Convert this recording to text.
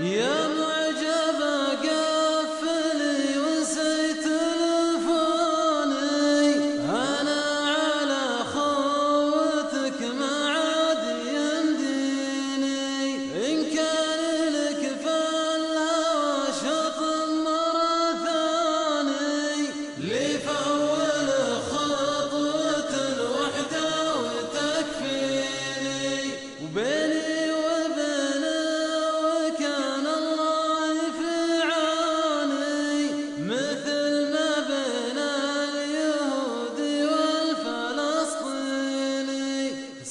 Yeah.